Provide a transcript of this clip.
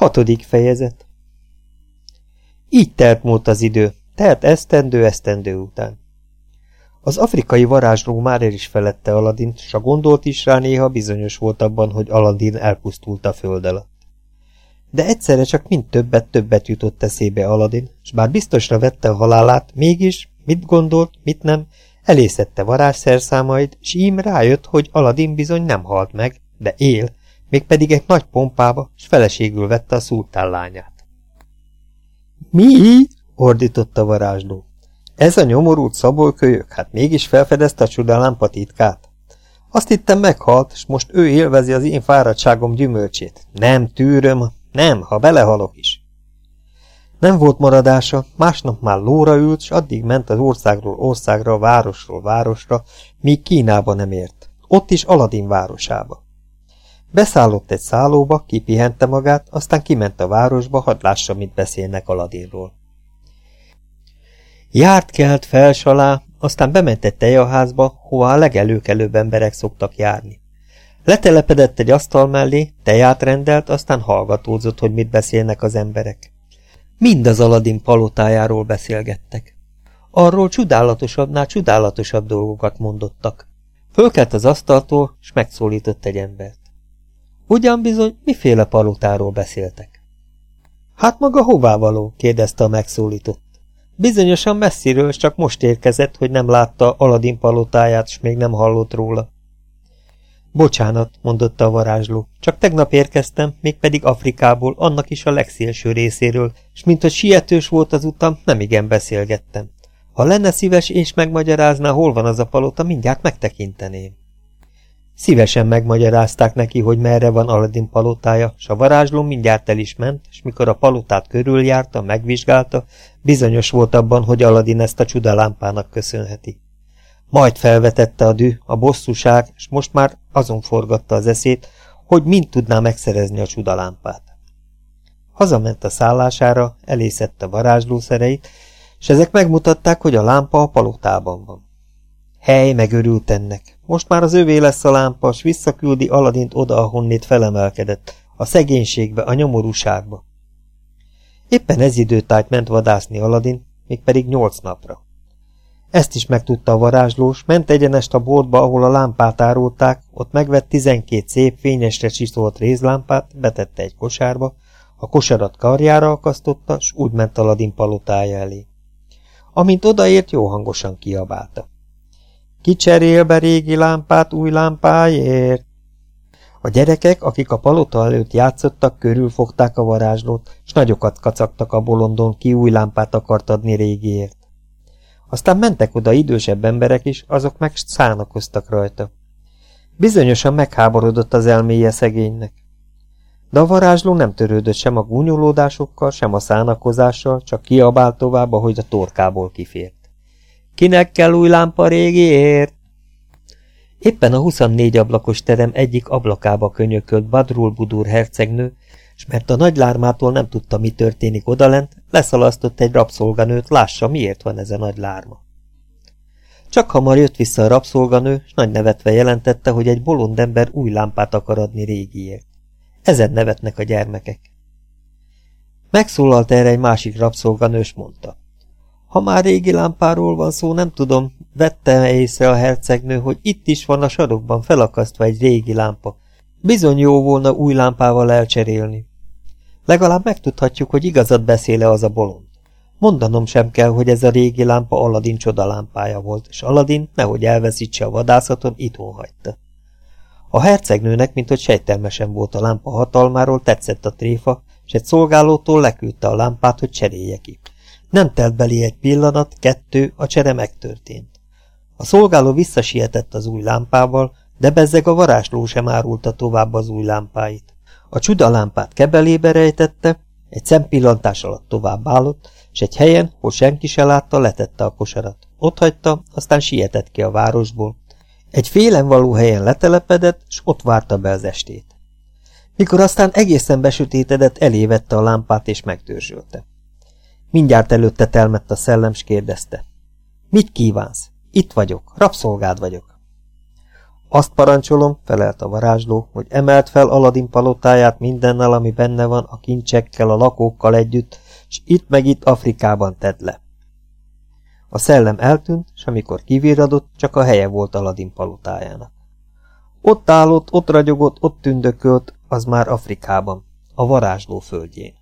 Hatodik fejezet Így telt múlt az idő, telt esztendő esztendő után. Az afrikai varázsló már el is felette Aladint, s a gondolt is rá néha bizonyos volt abban, hogy Aladin elpusztult a föld alatt. De egyszerre csak mind többet többet jutott eszébe Aladin, s bár biztosra vette a halálát, mégis, mit gondolt, mit nem, elészette varázsszerszámait, s ím rájött, hogy Aladin bizony nem halt meg, de él, mégpedig egy nagy pompába, s feleségül vette a szultán lányát. Mi? ordította varázsló. Ez a nyomorult szabolkölyök, hát mégis felfedezte a csodalámpa titkát. Azt hittem meghalt, és most ő élvezi az én fáradtságom gyümölcsét. Nem tűröm, nem, ha belehalok is. Nem volt maradása, másnap már lóra ült, s addig ment az országról országra, városról városra, míg Kínába nem ért. Ott is Aladin városába. Beszállott egy szállóba, kipihente magát, aztán kiment a városba, hadd lássa, mit beszélnek Aladinról. Járt kelt fels aztán bement egy tejaházba, hová a legelőkelőbb emberek szoktak járni. Letelepedett egy asztal mellé, teját rendelt, aztán hallgatózott, hogy mit beszélnek az emberek. Mind az Aladin palotájáról beszélgettek. Arról csodálatosabbnál csodálatosabb dolgokat mondottak. Fölkelt az asztaltól, és megszólított egy embert. Ugyan bizony, miféle palotáról beszéltek? Hát maga hová való? kérdezte a megszólított. Bizonyosan messziről, csak most érkezett, hogy nem látta Aladin palotáját, s még nem hallott róla. Bocsánat, mondotta a varázsló, csak tegnap érkeztem, mégpedig Afrikából, annak is a legszélső részéről, s mint hogy sietős volt az utam, nem igen beszélgettem. Ha lenne szíves és megmagyarázná, hol van az a palota, mindjárt megtekinteném. Szívesen megmagyarázták neki, hogy merre van Aladdin palotája, s a varázsló mindjárt el is ment, és mikor a palotát körüljárta, megvizsgálta, bizonyos volt abban, hogy Aladdin ezt a csudalámpának köszönheti. Majd felvetette a dű, a bosszúság, és most már azon forgatta az eszét, hogy mind tudná megszerezni a csudalámpát. Hazament a szállására, elészette varázslószereit, és ezek megmutatták, hogy a lámpa a palotában van. Hely megörült ennek. Most már az övé lesz a lámpa, s visszaküldi Aladint oda, ahonnét felemelkedett, a szegénységbe, a nyomorúságba. Éppen ez időtájt ment vadászni Aladin, mégpedig nyolc napra. Ezt is megtudta a varázslós, ment egyenest a boltba, ahol a lámpát árulták, ott megvett tizenkét szép, fényesre csiszolt rézlámpát, betette egy kosárba, a kosarat karjára akasztotta, s úgy ment Aladin palotája elé. Amint odaért, jó hangosan kiabálta. Ki cserél be régi lámpát új lámpáért? A gyerekek, akik a palota előtt játszottak, körülfogták a varázslót, s nagyokat kacagtak a bolondon, ki új lámpát akart adni régiért. Aztán mentek oda idősebb emberek is, azok meg szánakoztak rajta. Bizonyosan megháborodott az elméje szegénynek. De a varázsló nem törődött sem a gúnyolódásokkal, sem a szánakozással, csak kiabált tovább, ahogy a torkából kifért. Kinek kell új lámpa régiért? Éppen a 24 ablakos terem egyik ablakába könyökölt Badrul Budur hercegnő, és mert a nagy lármától nem tudta, mi történik odalent, leszalasztott egy rabszolganőt, lássa, miért van ez a nagy lárma. Csak hamar jött vissza a rabszolganő, és nagy nevetve jelentette, hogy egy bolond ember új lámpát akar adni régiért. Ezen nevetnek a gyermekek. Megszólalt erre egy másik rabszolganő, és mondta. Ha már régi lámpáról van szó, nem tudom, vette észre a hercegnő, hogy itt is van a sarokban felakasztva egy régi lámpa. Bizony jó volna új lámpával elcserélni. Legalább megtudhatjuk, hogy igazat beszéle az a bolond. Mondanom sem kell, hogy ez a régi lámpa Aladin csodalámpája volt, és Aladin, nehogy elveszítse a vadászaton, itthon hagyta. A hercegnőnek, mint hogy sejtelmesen volt a lámpa hatalmáról, tetszett a tréfa, és egy szolgálótól leküldte a lámpát, hogy cserélje ki. Nem telt belé egy pillanat, kettő, a csere megtörtént. A szolgáló visszasietett az új lámpával, de bezzeg a varázsló sem árulta tovább az új lámpáit. A csuda lámpát kebelébe rejtette, egy szempillantás alatt tovább állott, és egy helyen, hol senki se látta, letette a kosarat. Ott hagyta, aztán sietett ki a városból. Egy félen való helyen letelepedett, és ott várta be az estét. Mikor aztán egészen besötétedett, elévette a lámpát és megtörzsölte. Mindjárt előtte telmett a szellem, s kérdezte. Mit kívánsz? Itt vagyok, rabszolgád vagyok. Azt parancsolom, felelt a varázsló, hogy emelt fel Aladin palotáját mindennel, ami benne van, a kincsekkel, a lakókkal együtt, s itt meg itt Afrikában tedd le. A szellem eltűnt, és amikor kiviradott, csak a helye volt Aladin palotájának. Ott állott, ott ragyogott, ott tündökölt, az már Afrikában, a varázsló földjén.